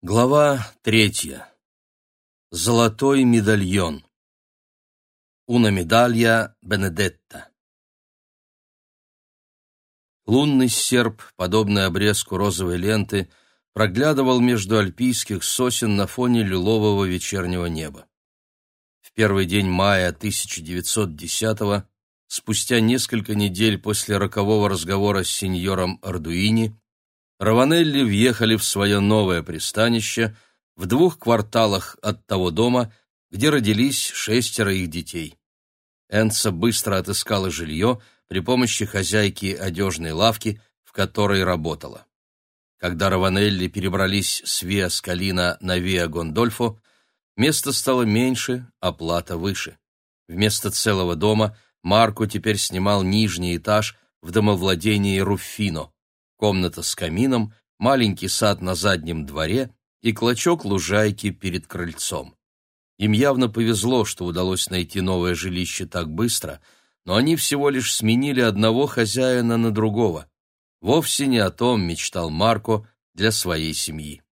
Глава третья. Золотой медальон. Уна медалья Бенедетта. Лунный серп, подобный обрезку розовой ленты, проглядывал между альпийских сосен на фоне лилового вечернего неба. В первый день мая 1910-го, спустя несколько недель после рокового разговора с сеньором Ардуини, Раванелли въехали в свое новое пристанище в двух кварталах от того дома, где родились шестеро их детей. Энца быстро отыскала жилье при помощи хозяйки одежной лавки, в которой работала. Когда Раванелли перебрались с Виа Скалина на Виа Гондольфо, место стало меньше, оплата выше. Вместо целого дома Марко теперь снимал нижний этаж в домовладении Руффино комната с камином, маленький сад на заднем дворе и клочок лужайки перед крыльцом. Им явно повезло, что удалось найти новое жилище так быстро, но они всего лишь сменили одного хозяина на другого. Вовсе не о том мечтал Марко для своей семьи.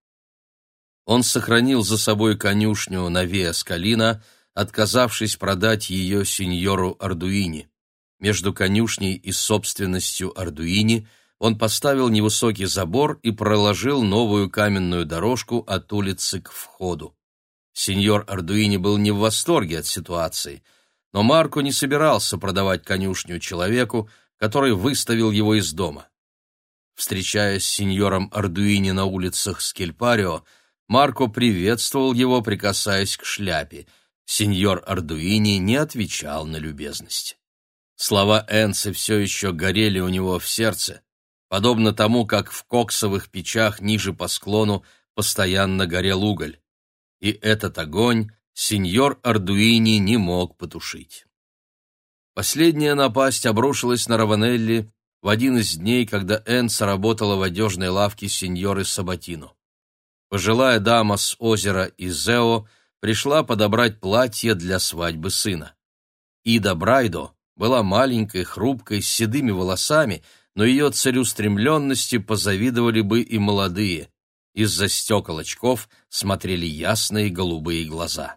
Он сохранил за собой конюшню на Виа Скалина, отказавшись продать ее сеньору Ардуини. Между конюшней и собственностью Ардуини – он поставил невысокий забор и проложил новую каменную дорожку от улицы к входу. Сеньор Ардуини был не в восторге от ситуации, но Марко не собирался продавать конюшню человеку, который выставил его из дома. Встречаясь с сеньором Ардуини на улицах Скельпарио, Марко приветствовал его, прикасаясь к шляпе. Сеньор Ардуини не отвечал на любезность. Слова Энцы все еще горели у него в сердце, подобно тому, как в коксовых печах ниже по склону постоянно горел уголь. И этот огонь сеньор Ардуини не мог потушить. Последняя напасть обрушилась на Раванелли в один из дней, когда Энса работала в одежной лавке сеньоры Сабатино. Пожилая дама с озера Изео пришла подобрать платье для свадьбы сына. Ида Брайдо была маленькой, хрупкой, с седыми волосами, но ее целеустремленности позавидовали бы и молодые. Из-за стекол очков смотрели ясные голубые глаза.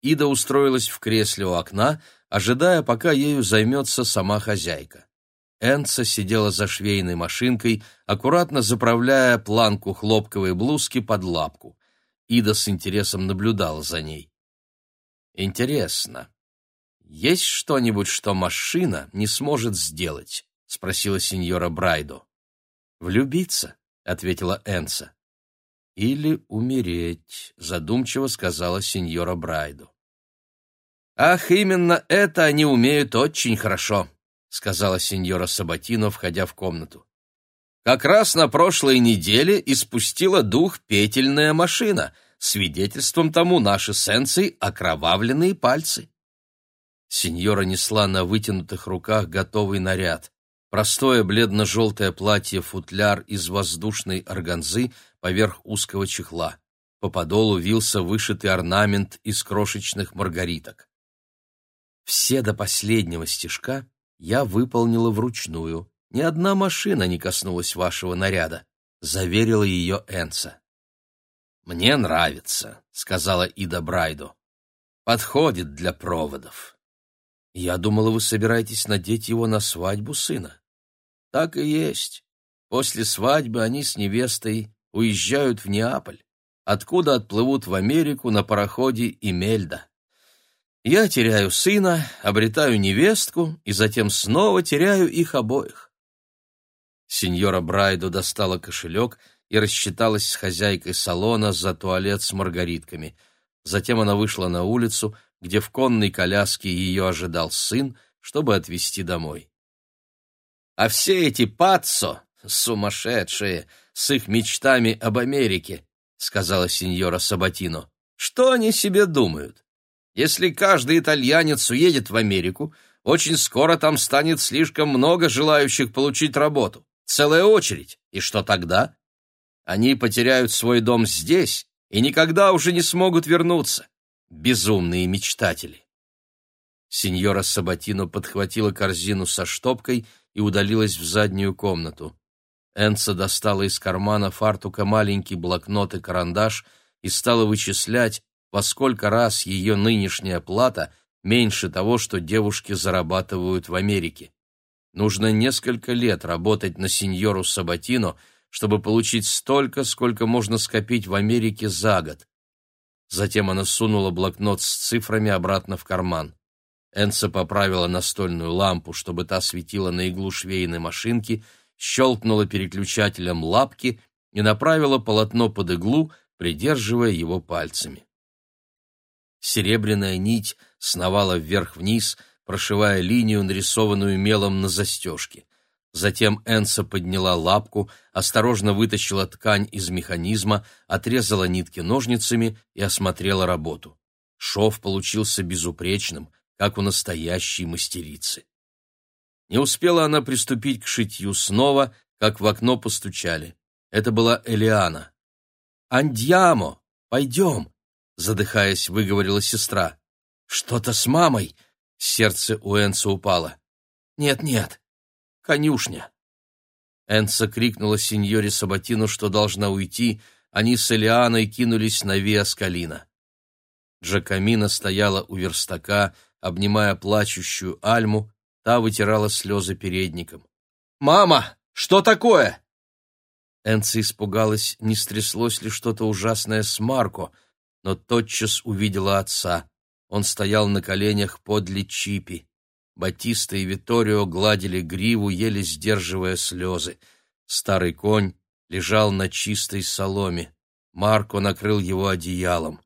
Ида устроилась в кресле у окна, ожидая, пока ею займется сама хозяйка. Энца сидела за швейной машинкой, аккуратно заправляя планку хлопковой блузки под лапку. Ида с интересом наблюдала за ней. «Интересно, есть что-нибудь, что машина не сможет сделать?» — спросила сеньора Брайдо. «Влюбиться», — ответила Энса. «Или умереть», — задумчиво сказала сеньора Брайдо. «Ах, именно это они умеют очень хорошо», — сказала сеньора Сабатино, входя в комнату. «Как раз на прошлой неделе испустила дух петельная машина, свидетельством тому наши сенсы окровавленные пальцы». Сеньора несла на вытянутых руках готовый наряд. Простое бледно-желтое платье-футляр из воздушной органзы поверх узкого чехла. По подолу вился вышитый орнамент из крошечных маргариток. Все до последнего стежка я выполнила вручную. Ни одна машина не коснулась вашего наряда, заверила ее Энца. Мне нравится, сказала Ида Брайдо. Подходит для проводов. Я думала, вы собираетесь надеть его на свадьбу сына. Так и есть. После свадьбы они с невестой уезжают в Неаполь, откуда отплывут в Америку на пароходе Имельда. Я теряю сына, обретаю невестку и затем снова теряю их обоих. Сеньора Брайдо достала кошелек и рассчиталась с хозяйкой салона за туалет с маргаритками. Затем она вышла на улицу, где в конной коляске ее ожидал сын, чтобы отвезти домой. А все эти паццо, сумасшедшие, с их мечтами об Америке, сказала сеньора Сабатино. Что они себе думают? Если каждый итальянец уедет в Америку, очень скоро там станет слишком много желающих получить работу. Целая очередь. И что тогда? Они потеряют свой дом здесь и никогда уже не смогут вернуться. Безумные мечтатели. Сеньора Сабатино подхватила корзину со штопкой и удалилась в заднюю комнату. Энца достала из кармана фартука маленький блокнот и карандаш и стала вычислять, во сколько раз ее нынешняя плата меньше того, что девушки зарабатывают в Америке. Нужно несколько лет работать на сеньору Сабатино, чтобы получить столько, сколько можно скопить в Америке за год. Затем она сунула блокнот с цифрами обратно в карман. Энса поправила настольную лампу, чтобы та светила на иглу швейной машинки, щелкнула переключателем лапки и направила полотно под иглу, придерживая его пальцами. Серебряная нить сновала вверх-вниз, прошивая линию, нарисованную мелом на застежке. Затем Энса подняла лапку, осторожно вытащила ткань из механизма, отрезала нитки ножницами и осмотрела работу. Шов получился безупречным, как у настоящей мастерицы. Не успела она приступить к шитью снова, как в окно постучали. Это была Элиана. «Андьямо, пойдем!» — задыхаясь, выговорила сестра. «Что-то с мамой!» — сердце у Энса упало. «Нет-нет, конюшня!» Энса крикнула сеньоре Сабатину, что должна уйти, они с Элианой кинулись на Виаскалина. Джакамина стояла у верстака, обнимая плачущую Альму, та вытирала слезы передником. «Мама, что такое?» Энца испугалась, не стряслось ли что-то ужасное с Марко, но тотчас увидела отца. Он стоял на коленях подле Чипи. Батиста и Виторио гладили гриву, еле сдерживая слезы. Старый конь лежал на чистой соломе. Марко накрыл его одеялом.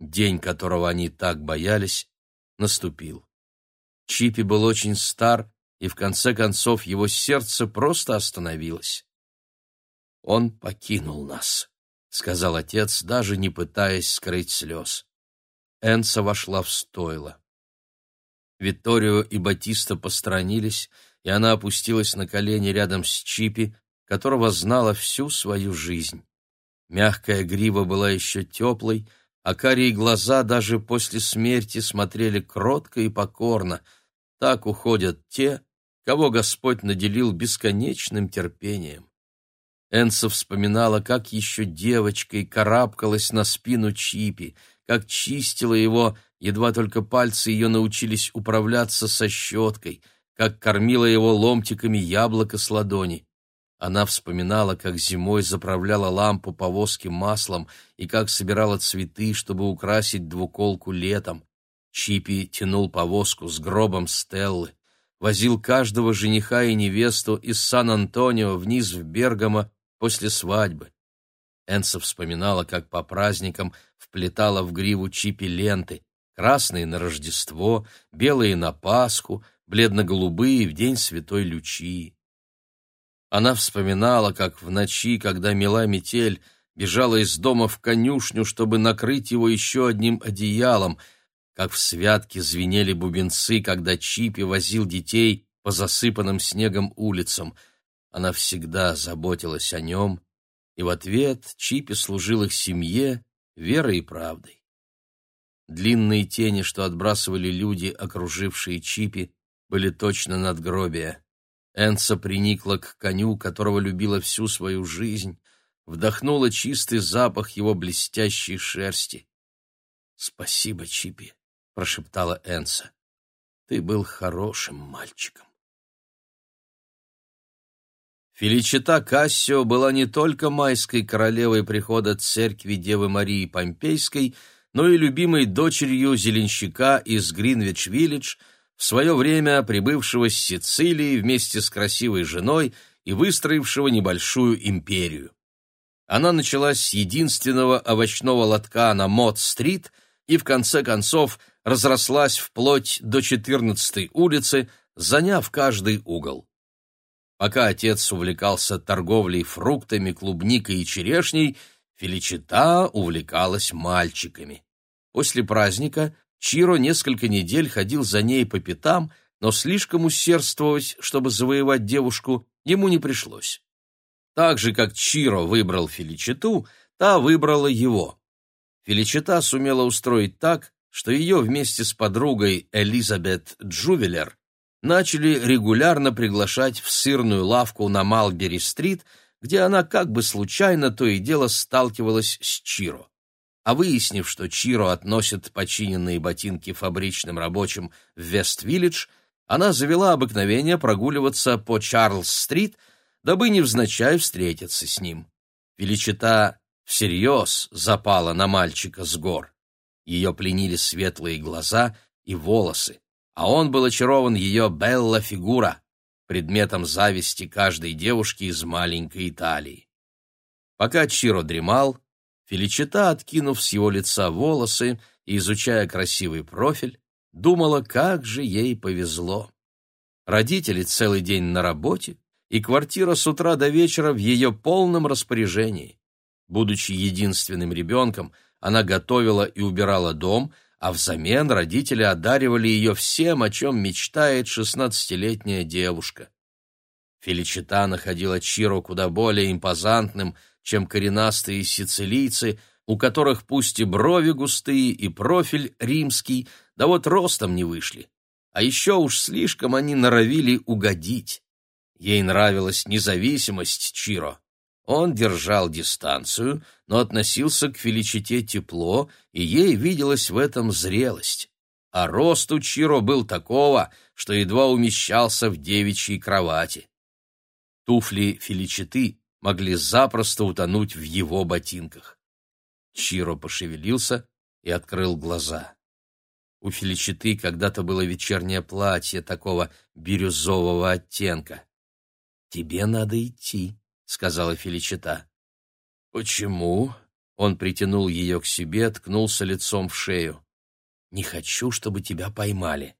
День, которого они так боялись, наступил. Чипи был очень стар, и в конце концов его сердце просто остановилось. «Он покинул нас», — сказал отец, даже не пытаясь скрыть слез. Энса вошла в стойло. Витторио и Батиста постранились, и она опустилась на колени рядом с Чипи, которого знала всю свою жизнь. Мягкая грива была еще теплой, а карие глаза даже после смерти смотрели кротко и покорно. Так уходят те, кого Господь наделил бесконечным терпением. Энса вспоминала, как еще девочкой карабкалась на спину Чипи, как чистила его, едва только пальцы ее научились управляться со щеткой, как кормила его ломтиками яблока с ладони. Она вспоминала, как зимой заправляла лампу повозки маслом и как собирала цветы, чтобы украсить двуколку летом. Чипи тянул повозку с гробом Стеллы, возил каждого жениха и невесту из Сан-Антонио вниз в Бергамо после свадьбы. Энса вспоминала, как по праздникам вплетала в гриву Чипи ленты, красные на Рождество, белые на Пасху, бледно-голубые в День Святой Лючии. Она вспоминала, как в ночи, когда мела метель, бежала из дома в конюшню, чтобы накрыть его еще одним одеялом, как в святке звенели бубенцы, когда Чипи возил детей по засыпанным снегом улицам. Она всегда заботилась о нем, и в ответ Чипи служил их семье верой и правдой. Длинные тени, что отбрасывали люди, окружившие Чипи, были точно надгробия. Энса приникла к коню, которого любила всю свою жизнь, вдохнула чистый запах его блестящей шерсти. «Спасибо, Чипи», — прошептала Энса. «Ты был хорошим мальчиком». Феличита Кассио была не только майской королевой прихода церкви Девы Марии Помпейской, но и любимой дочерью зеленщика из Гринвич-Виллидж — в свое время прибывшего с Сицилии вместе с красивой женой и выстроившего небольшую империю. Она началась с единственного овощного лотка на Мод-стрит и в конце концов разрослась вплоть до 14-й улицы, заняв каждый угол. Пока отец увлекался торговлей фруктами, клубникой и черешней, Феличита увлекалась мальчиками. После праздника Чиро несколько недель ходил за ней по пятам, но слишком усердствовать, чтобы завоевать девушку, ему не пришлось. Так же, как Чиро выбрал Феличиту, та выбрала его. Феличита сумела устроить так, что ее вместе с подругой Элизабет Джувелер начали регулярно приглашать в сырную лавку на Малбери-стрит, где она как бы случайно то и дело сталкивалась с Чиро. А выяснив, что Чиро относит починенные ботинки фабричным рабочим в Вест-Виллидж, она завела обыкновение прогуливаться по Чарльз-стрит, дабы невзначай встретиться с ним. Величита всерьез запала на мальчика с гор. Ее пленили светлые глаза и волосы, а он был очарован ее белла-фигура, предметом зависти каждой девушки из маленькой Италии. Пока Чиро дремал, Феличита, откинув с его лица волосы и изучая красивый профиль, думала, как же ей повезло. Родители целый день на работе, и квартира с утра до вечера в ее полном распоряжении. Будучи единственным ребенком, она готовила и убирала дом, а взамен родители одаривали ее всем, о чем мечтает шестнадцатилетняя девушка. Феличита находила Чиро куда более импозантным, чем коренастые сицилийцы, у которых пусть и брови густые, и профиль римский, да вот ростом не вышли. А еще уж слишком они норовили угодить. Ей нравилась независимость Чиро. Он держал дистанцию, но относился к Феличите тепло, и ей виделась в этом зрелость. А рост у Чиро был такого, что едва умещался в девичьей кровати. Туфли Феличиты могли запросто утонуть в его ботинках. Чиро пошевелился и открыл глаза. У Феличиты когда-то было вечернее платье такого бирюзового оттенка. «Тебе надо идти», сказала Феличита. Почему? Он притянул ее к себе, ткнулся лицом в шею. Не хочу, чтобы тебя поймали.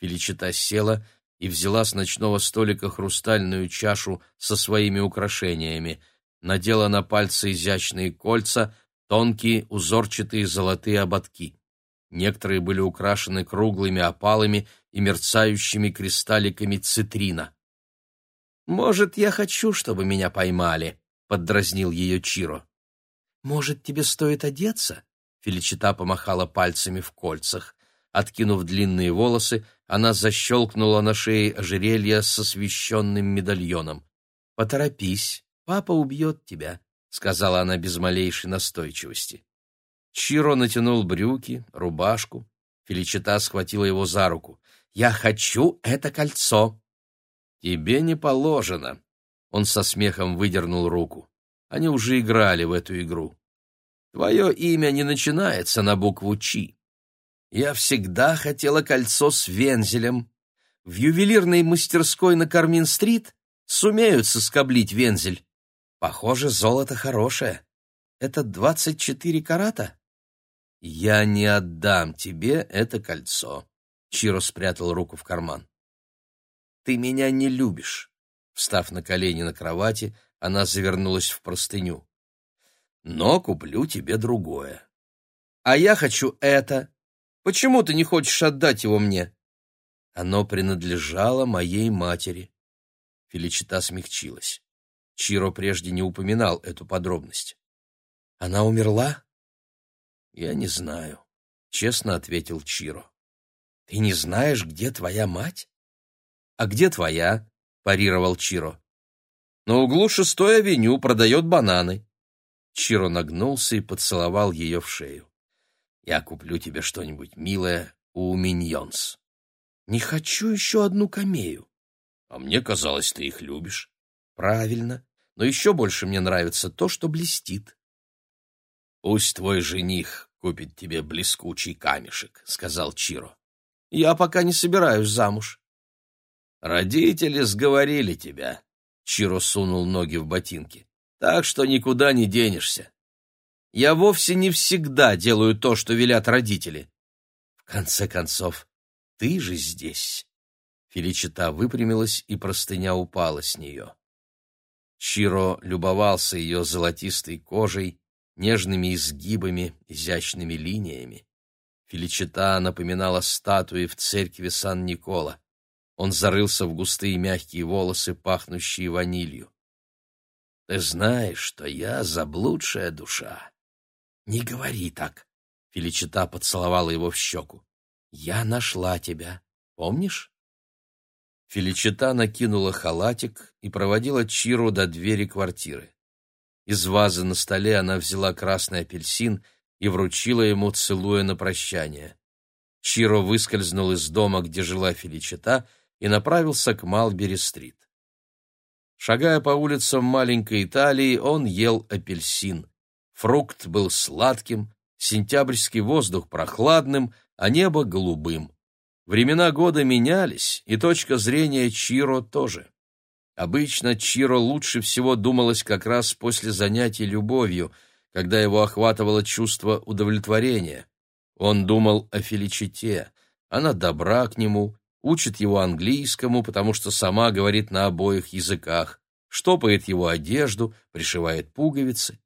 Феличита села и взяла с ночного столика хрустальную чашу со своими украшениями, надела на пальцы изящные кольца, тонкие узорчатые золотые ободки. Некоторые были украшены круглыми опалами и мерцающими кристалликами цитрина. «Может, я хочу, чтобы меня поймали», — поддразнил ее Чиро. «Может, тебе стоит одеться?» Феличита помахала пальцами в кольцах. Откинув длинные волосы, она защелкнула на шее ожерелье с освещенным медальоном. «Поторопись, папа убьет тебя», — сказала она без малейшей настойчивости. Чиро натянул брюки, рубашку. Феличита схватила его за руку. «Я хочу это кольцо!» «Тебе не положено». Он со смехом выдернул руку. Они уже играли в эту игру. «Твое имя не начинается на букву «Чи». Я всегда хотела кольцо с вензелем. В ювелирной мастерской на Кармин-стрит сумеют соскоблить вензель. Похоже, золото хорошее. Это двадцать четыре карата? Я не отдам тебе это кольцо. Чиро спрятал руку в карман. Ты меня не любишь. Встав на колени на кровати, она завернулась в простыню. Но куплю тебе другое. А я хочу это. Почему ты не хочешь отдать его мне? Оно принадлежало моей матери. Феличита смягчилась. Чиро прежде не упоминал эту подробность. Она умерла? Я не знаю, честно ответил Чиро. Ты не знаешь, где твоя мать? «А где твоя?» — парировал Чиро. «На углу шестой авеню продает бананы». Чиро нагнулся и поцеловал ее в шею. «Я куплю тебе что-нибудь милое у Миньонс». «Не хочу еще одну камею». «А мне казалось, ты их любишь». «Правильно, но еще больше мне нравится то, что блестит». «Пусть твой жених купит тебе блескучий камешек», — сказал Чиро. «Я пока не собираюсь замуж. Родители сговорили тебя. Чиро сунул ноги в ботинки. Так что никуда не денешься. Я вовсе не всегда делаю то, что велят родители. В конце концов, ты же здесь. Феличита выпрямилась, и простыня упала с нее. Чиро любовался ее золотистой кожей, нежными изгибами, изящными линиями. Феличита напоминала статуи в церкви Сан-Никола. Он зарылся в густые мягкие волосы, пахнущие ванилью. «Ты знаешь, что я заблудшая душа». «Не говори так», — Феличита поцеловала его в щеку. «Я нашла тебя, помнишь?» Феличита накинула халатик и проводила Чиру до двери квартиры. Из вазы на столе она взяла красный апельсин и вручила ему, целуя на прощание. Чиро выскользнул из дома, где жила Феличита, и направился к Малбери-стрит. Шагая по улицам маленькой Италии, он ел апельсин. Фрукт был сладким, сентябрьский воздух прохладным, а небо голубым. Времена года менялись, и точка зрения Чиро тоже. Обычно Чиро лучше всего думалось как раз после занятий любовью, когда его охватывало чувство удовлетворения. Он думал о Феличите, она добра к нему, учит его английскому, потому что сама говорит на обоих языках, штопает его одежду, пришивает пуговицы.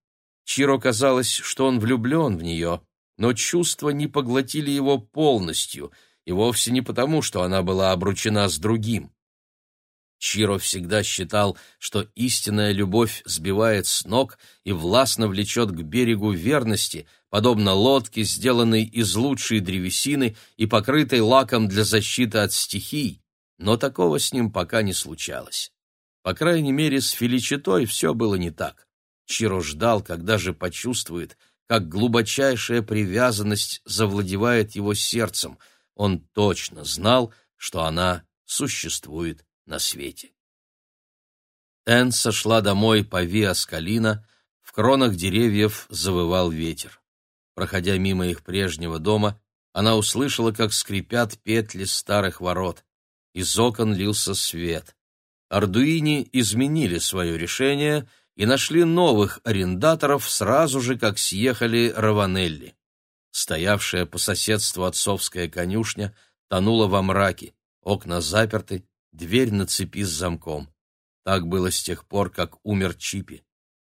Чиро казалось, что он влюблен в нее, но чувства не поглотили его полностью, и вовсе не потому, что она была обручена с другим. Чиро всегда считал, что истинная любовь сбивает с ног и властно влечет к берегу верности, подобно лодке, сделанной из лучшей древесины и покрытой лаком для защиты от стихий, но такого с ним пока не случалось. По крайней мере, с Феличитой все было не так. Чиро ждал, когда же почувствует, как глубочайшая привязанность завладевает его сердцем. Он точно знал, что она существует на свете. Энн сошла домой по Виаскалина, в кронах деревьев завывал ветер. Проходя мимо их прежнего дома, она услышала, как скрипят петли старых ворот. Из окон лился свет. Ардуини изменили свое решение и нашли новых арендаторов сразу же, как съехали Раванелли. Стоявшая по соседству отцовская конюшня тонула во мраке, окна заперты, дверь на цепи с замком. Так было с тех пор, как умер Чипи.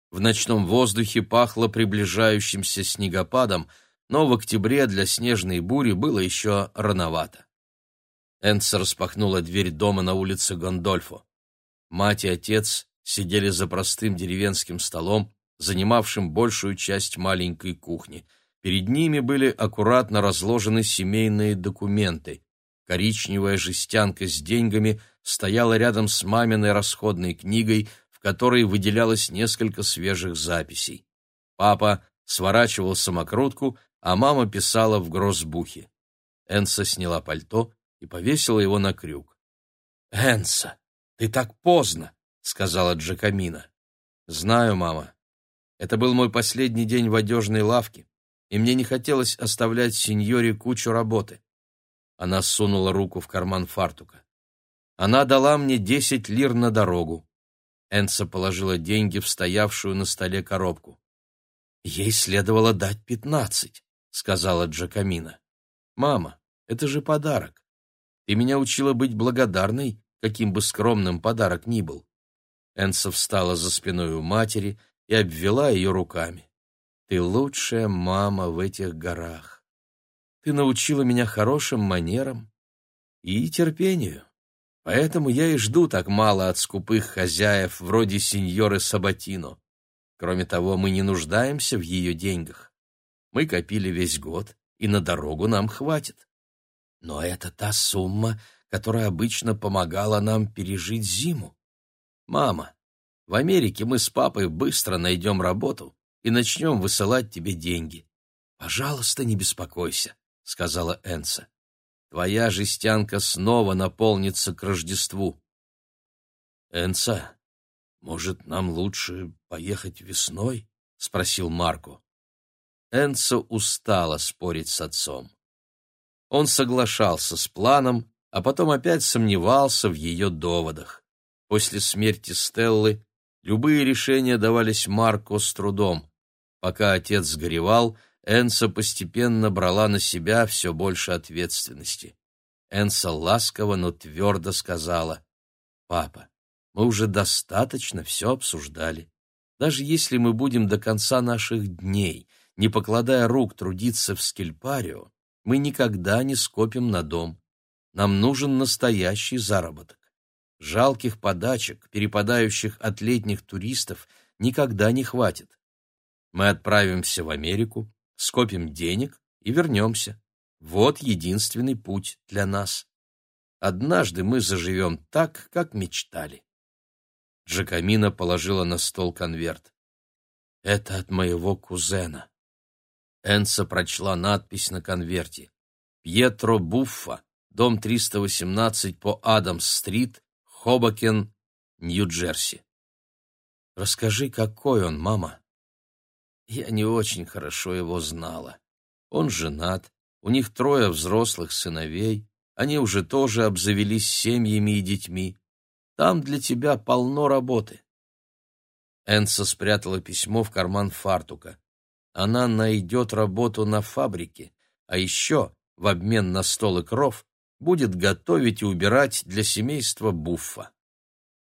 В ночном воздухе пахло приближающимся снегопадом, но в октябре для снежной бури было еще рановато. Энца распахнула дверь дома на улице Гондольфо. Мать и отец сидели за простым деревенским столом, занимавшим большую часть маленькой кухни. Перед ними были аккуратно разложены семейные документы. Коричневая жестянка с деньгами стояла рядом с маминой расходной книгой, в которой выделялось несколько свежих записей. Папа сворачивал самокрутку, а мама писала в грозбухе. Энса сняла пальто и повесила его на крюк. «Энса, ты так поздно!» — сказала Джакамина. «Знаю, мама. Это был мой последний день в одежной лавке, и мне не хотелось оставлять сеньоре кучу работы. Она сунула руку в карман фартука. Она дала мне десять лир на дорогу. Энса положила деньги в стоявшую на столе коробку. Ей следовало дать пятнадцать, сказала Джакамина. Мама, это же подарок. Ты меня учила быть благодарной, каким бы скромным подарок ни был. Энса встала за спиной у матери и обвела ее руками. Ты лучшая мама в этих горах. Ты научила меня хорошим манерам и терпению. Поэтому я и жду так мало от скупых хозяев, вроде сеньоры Сабатино. Кроме того, мы не нуждаемся в ее деньгах. Мы копили весь год, и на дорогу нам хватит. Но это та сумма, которая обычно помогала нам пережить зиму. Мама, в Америке мы с папой быстро найдем работу и начнем высылать тебе деньги. Пожалуйста, не беспокойся. — сказала Энса. «Твоя жестянка снова наполнится к Рождеству». «Энса, может, нам лучше поехать весной?» — спросил Марко. Энса устала спорить с отцом. Он соглашался с планом, а потом опять сомневался в ее доводах. После смерти Стеллы любые решения давались Марко с трудом. Пока отец горевал, Энса постепенно брала на себя все больше ответственности. Энса ласково, но твердо сказала, «Папа, мы уже достаточно все обсуждали. Даже если мы будем до конца наших дней, не покладая рук трудиться в Скельпарио, мы никогда не скопим на дом. Нам нужен настоящий заработок. Жалких подачек, перепадающих от летних туристов, никогда не хватит. Мы отправимся в Америку, скопим денег и вернемся. Вот единственный путь для нас. однажды мы заживем так, как мечтали. Джакамина положила на стол конверт. «Это от моего кузена». Энса прочла надпись на конверте. «Пьетро Буффа, дом 318 по Адамс-стрит, Хобокен, Нью-Джерси». «Расскажи, какой он, мама?» Я не очень хорошо его знала. Он женат, у них трое взрослых сыновей, они уже тоже обзавелись семьями и детьми. Там для тебя полно работы. Энса спрятала письмо в карман фартука. Она найдет работу на фабрике, а еще, в обмен на стол и кров, будет готовить и убирать для семейства Буффа.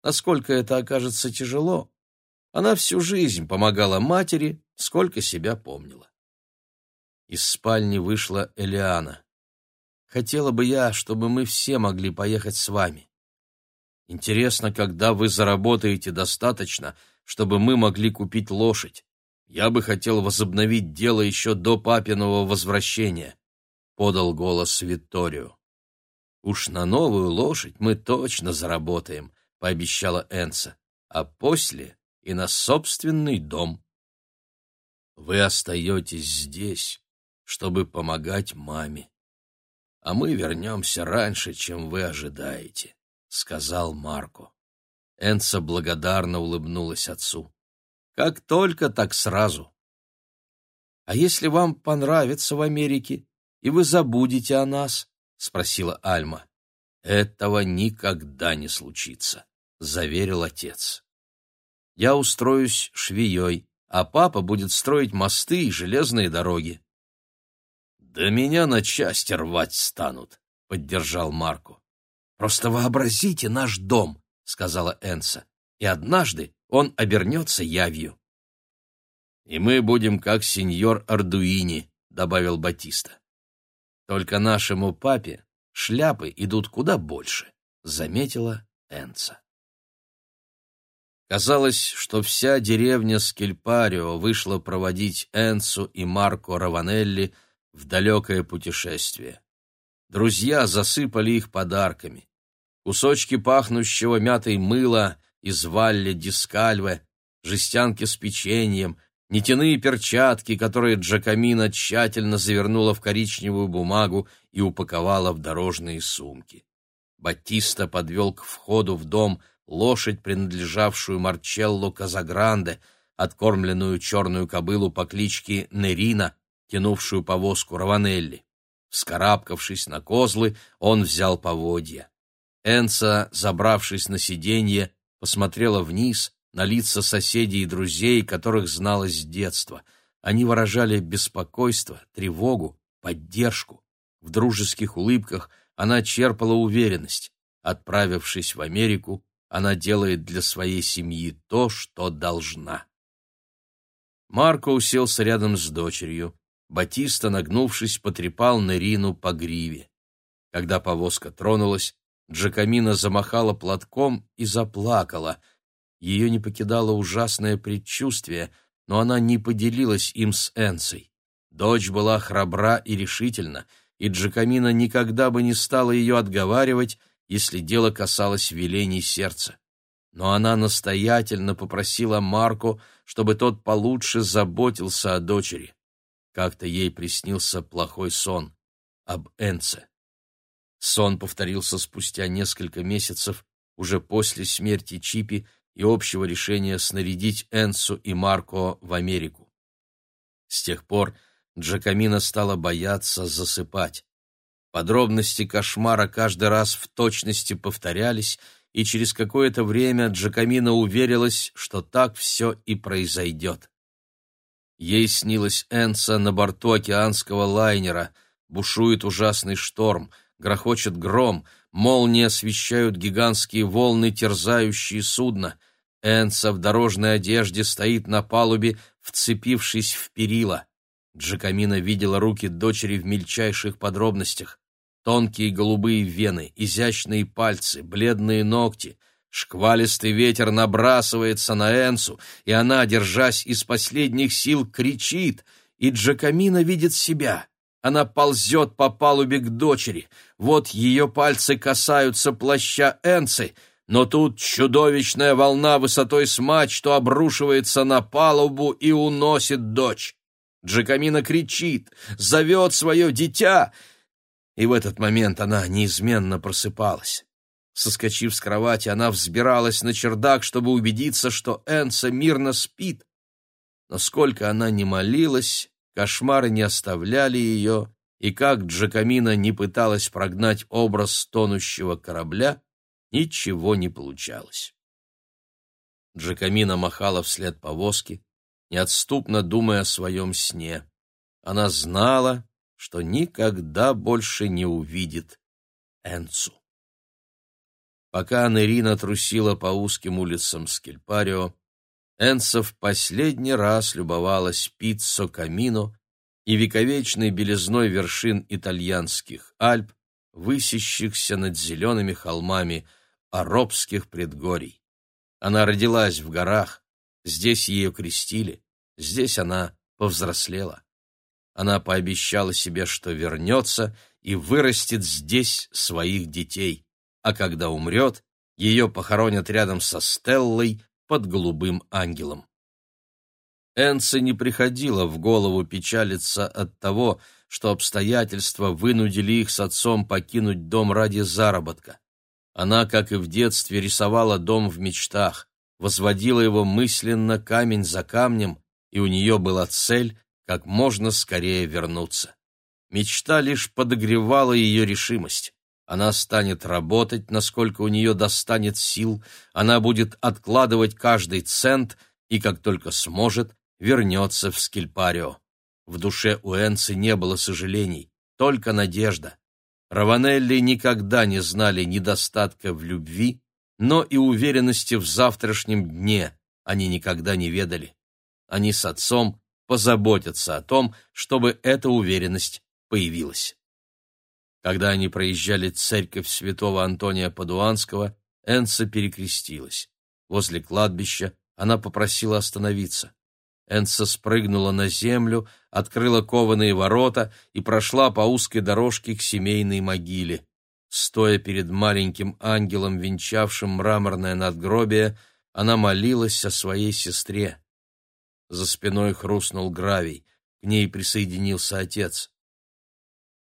Насколько это окажется тяжело, она всю жизнь помогала матери, сколько себя помнила. Из спальни вышла Элиана. «Хотела бы я, чтобы мы все могли поехать с вами. Интересно, когда вы заработаете достаточно, чтобы мы могли купить лошадь. Я бы хотел возобновить дело еще до папиного возвращения», — подал голос Витторио. «Уж на новую лошадь мы точно заработаем», — пообещала Энса, «а после и на собственный дом». «Вы остаетесь здесь, чтобы помогать маме, а мы вернемся раньше, чем вы ожидаете». — сказал Марко. Энца благодарно улыбнулась отцу. «Как только, так сразу». «А если вам понравится в Америке, и вы забудете о нас?» — спросила Альма. «Этого никогда не случится», — заверил отец. «Я устроюсь швеей, а папа будет строить мосты и железные дороги». «Да меня на части рвать станут», — поддержал Марко. «Просто вообразите наш дом», — сказала Энса, «и однажды он обернется явью». «И мы будем как сеньор Ардуини», — добавил Батиста. «Только нашему папе шляпы идут куда больше», — заметила Энса. Казалось, что вся деревня Скельпарио вышла проводить Энсу и Марко Раванелли в далекое путешествие. Друзья засыпали их подарками кусочки пахнущего мятой мыла из валли дискальве, жестянки с печеньем, нитяные перчатки, которые Джакамина тщательно завернула в коричневую бумагу и упаковала в дорожные сумки. Батиста подвел к входу в дом лошадь, принадлежавшую Марчелло Казагранде, откормленную черную кобылу по кличке Нерина, тянувшую повозку Раванелли. Вскарабкавшись на козлы, он взял поводья. Энса, забравшись на сиденье, посмотрела вниз на лица соседей и друзей, которых знала с детства. Они выражали беспокойство, тревогу, поддержку. В дружеских улыбках она черпала уверенность. Отправившись в Америку, она делает для своей семьи то, что должна. Марко уселся рядом с дочерью. Батиста, нагнувшись, потрепал Нерину по гриве. Когда повозка тронулась, Джакамина замахала платком и заплакала. Ее не покидало ужасное предчувствие, но она не поделилась им с Энсой. Дочь была храбра и решительна, и Джакамина никогда бы не стала ее отговаривать, если дело касалось велений сердца. Но она настоятельно попросила Марко, чтобы тот получше заботился о дочери. Как-то ей приснился плохой сон об Энце. Сон повторился спустя несколько месяцев, уже после смерти Чипи и общего решения снарядить Энсу и Марко в Америку. С тех пор Джакамина стала бояться засыпать. Подробности кошмара каждый раз в точности повторялись, и через какое-то время Джакамина уверилась, что так все и произойдет. Ей снилась Энса на борту океанского лайнера, бушует ужасный шторм — грохочет гром, молнии освещают гигантские волны, терзающие судно. Энса в дорожной одежде стоит на палубе, вцепившись в перила. Джакамина видела руки дочери в мельчайших подробностях. Тонкие голубые вены, изящные пальцы, бледные ногти. Шквалистый ветер набрасывается на Энсу, и она, держась из последних сил, кричит, и Джакамина видит себя — Она ползет по палубе к дочери. Вот ее пальцы касаются плаща Энцы, но тут чудовищная волна высотой с мачту обрушивается на палубу и уносит дочь. Джакамина кричит, зовет свое дитя, и в этот момент она неизменно просыпалась. Соскочив с кровати, она взбиралась на чердак, чтобы убедиться, что Энса мирно спит. Но сколько она ни молилась, кошмары не оставляли ее, и как Джакамина не пыталась прогнать образ тонущего корабля, ничего не получалось. Джакамина махала вслед повозки, неотступно думая о своем сне. Она знала, что никогда больше не увидит Энцу. Пока Анерина трусила по узким улицам Скельпарио, Энса в последний раз любовалась пиццо Камино и вековечной белизной вершин итальянских Альп, высящихся над зелеными холмами Аробских предгорий. Она родилась в горах, здесь ее крестили, здесь она повзрослела. Она пообещала себе, что вернется и вырастет здесь своих детей а когда умрет, ее похоронят рядом со Стеллой под голубым ангелом. Энце не приходило в голову печалиться от того, что обстоятельства вынудили их с отцом покинуть дом ради заработка. Она, как и в детстве, рисовала дом в мечтах, возводила его мысленно камень за камнем, и у нее была цель как можно скорее вернуться. Мечта лишь подогревала ее решимость. Она станет работать, насколько у нее достанет сил, она будет откладывать каждый цент и, как только сможет, вернется в Скильпарио. В душе у Энцы не было сожалений, только надежда. Раванелли никогда не знали недостатка в любви, но и уверенности в завтрашнем дне они никогда не ведали. Они с отцом позаботятся о том, чтобы эта уверенность появилась. Когда они проезжали церковь святого Антония Падуанского, Энса перекрестилась. Возле кладбища она попросила остановиться. Энса спрыгнула на землю, открыла кованые ворота и прошла по узкой дорожке к семейной могиле. Стоя перед маленьким ангелом, венчавшим мраморное надгробие, она молилась о своей сестре. За спиной хрустнул гравий, к ней присоединился отец.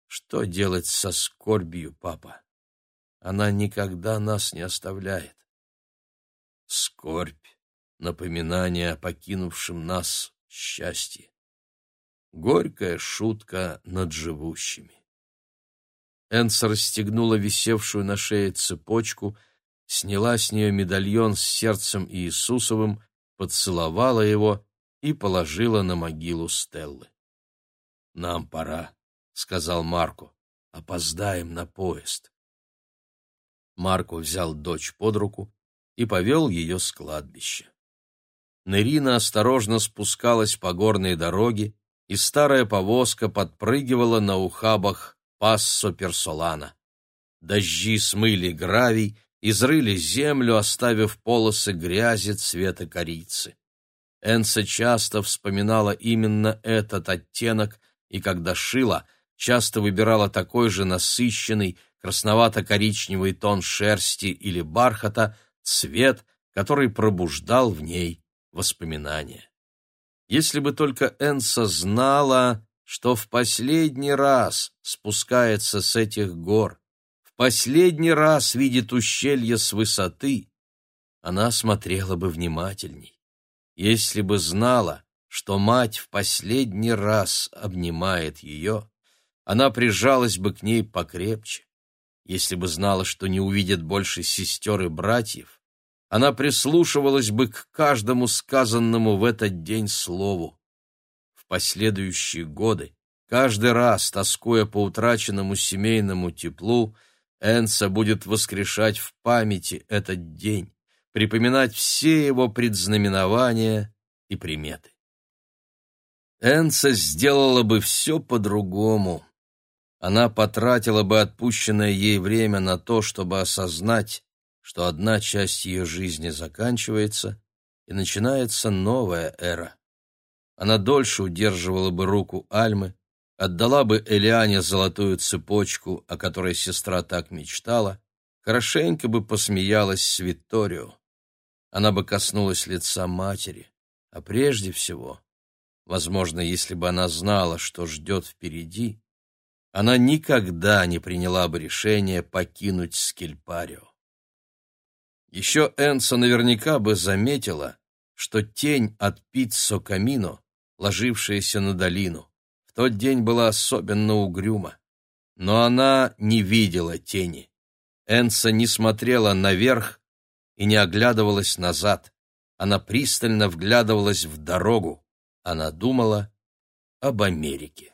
Что делать со скорбью, папа? Она никогда нас не оставляет. Скорбь, напоминание о покинувшем нас счастье. Горькая шутка над живущими. Энса расстегнула висевшую на шее цепочку, сняла с нее медальон с сердцем Иисусовым, поцеловала его и положила на могилу Стеллы. «Нам пора», — сказал Марко. «Опоздаем на поезд». Марко взял дочь под руку и повел ее с кладбища. Нерина осторожно спускалась по горной дороге, и старая повозка подпрыгивала на ухабах Пассо Персолана. Дожди смыли гравий, изрыли землю, оставив полосы грязи цвета корицы. Энса часто вспоминала именно этот оттенок, и когда шила — часто выбирала такой же насыщенный красновато-коричневый тон шерсти или бархата, цвет, который пробуждал в ней воспоминания. Если бы только Энса знала, что в последний раз спускается с этих гор, в последний раз видит ущелье с высоты, она смотрела бы внимательней. Если бы знала, что мать в последний раз обнимает ее, она прижалась бы к ней покрепче. Если бы знала, что не увидит больше сестер и братьев, она прислушивалась бы к каждому сказанному в этот день слову. В последующие годы, каждый раз, тоскуя по утраченному семейному теплу, Энса будет воскрешать в памяти этот день, припоминать все его предзнаменования и приметы. Энса сделала бы все по-другому она потратила бы отпущенное ей время на то, чтобы осознать, что одна часть ее жизни заканчивается и начинается новая эра. Она дольше удерживала бы руку Альмы, отдала бы Элиане золотую цепочку, о которой сестра так мечтала, хорошенько бы посмеялась с Витторио. Она бы коснулась лица матери, а прежде всего, возможно, если бы она знала, что ждет впереди, она никогда не приняла бы решение покинуть Скельпарио. Еще Энса наверняка бы заметила, что тень от Пиццо Камино, ложившаяся на долину, в тот день была особенно угрюма. Но она не видела тени. Энса не смотрела наверх и не оглядывалась назад. Она пристально вглядывалась в дорогу. Она думала об Америке.